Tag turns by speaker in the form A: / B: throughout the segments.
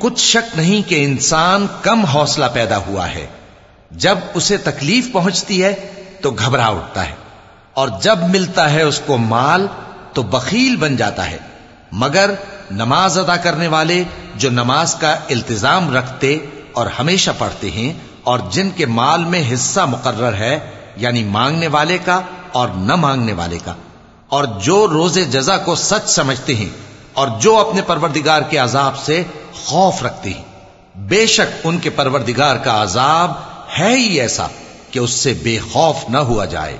A: कुछ शक नहीं कि इंसान कम हौसला पैदा हुआ है जब उसे तकलीफ पहुंचती है तो घबरा उठता है और जब मिलता है उसको माल तो बखील बन जाता है। मगर नमाज़ अदा करने वाले जो नमाज़ का इल्तिजाम रखते और हमेशा पढ़ते हैं और जिनके माल में हिस्सा मुकर्र है, यानी मांगने वाले का और न मांगने वाले का। और जो रोज़े जजा को सच समझते हैं और जो अपने परवरदिगार के अजाब से खौफ रखते हैं। बेशक उनके परवरदिगार का अजाब है ही ऐसा कि उससे बेखौफ न हुआ जाए।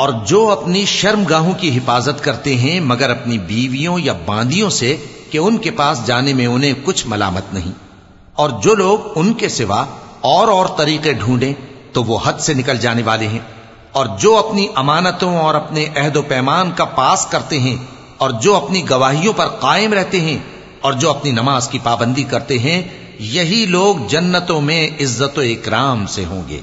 A: और जो अपनी शर्मगाहों की हिफाजत करते हैं, मगर अपनी बीवियों या बांदियों से कि उनके पास जाने में उन्हें कुछ मलामत नहीं। और जो लोग उनके सिवा और और तरीके ढूंढें तो वो हद से निकल जाने वाले हैं। और जो अपनी अमानतों और अपने अहदो पैमान का पास करते हैं, और जो अपनी गवाहियों पर कायम रहते हैं, और जो अपनी नमाज़ की पाबंदी करते हैं, यही लोग जन्नतों में इज़्ज़त इकराम से होंगे।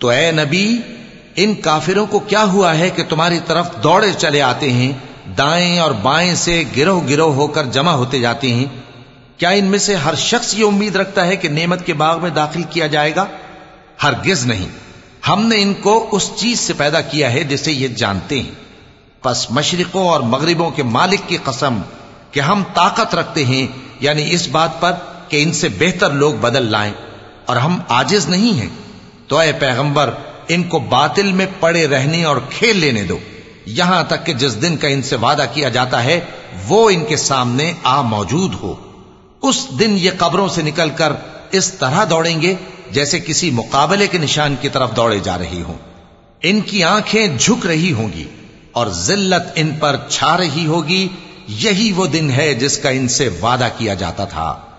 A: तो ए नबी इन काफिरों को क्या हुआ है कि तुम्हारी तरफ दौड़े चले आते हैं दाएं और बाएं से गिरोह गिरोह होकर जमा होते जाते हैं क्या इनमें से हर शख्स ये उम्मीद रखता है कि नेमत के बाग में दाखिल किया जाएगा हरगिज नहीं हमने इनको उस चीज़ से पैदा किया है जिसे ये जानते हैं। बस मशरकों और मगरबों के मालिक की कसम कि हम ताकत रखते हैं, यानी इस बात पर कि इनसे बेहतर लोग बदल लाएँ, और हम आजिज नहीं हैं। तो अय पैगंबर, इनको बातिल में पड़े रहने और खेल लेने दो। यहाँ तक कि जिस दिन का इनसे वादा किया जाता है, वो इनके सामने आ मौजूद हो। उस दिन ये कब्रों से निकलकर इस तरह दौड़ेंगे जैसे किसी मुकाबले के निशान की तरफ़ दौड़े जा रही हों। इनकी आँखें झुक रही होंगी और जिल्लत इन पर छा रही होगी। यही वो दिन है जिसका इनसे वादा किया जाता था।